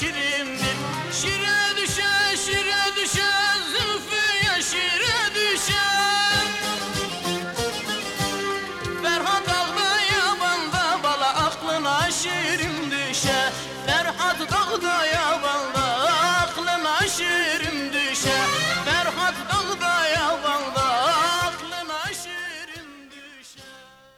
şirindir. Şire düşer, şire düşer Zülfüye şire düşer Ferhat dağda yabanda bala aklına şirin düşer Ferhat dağda yabanda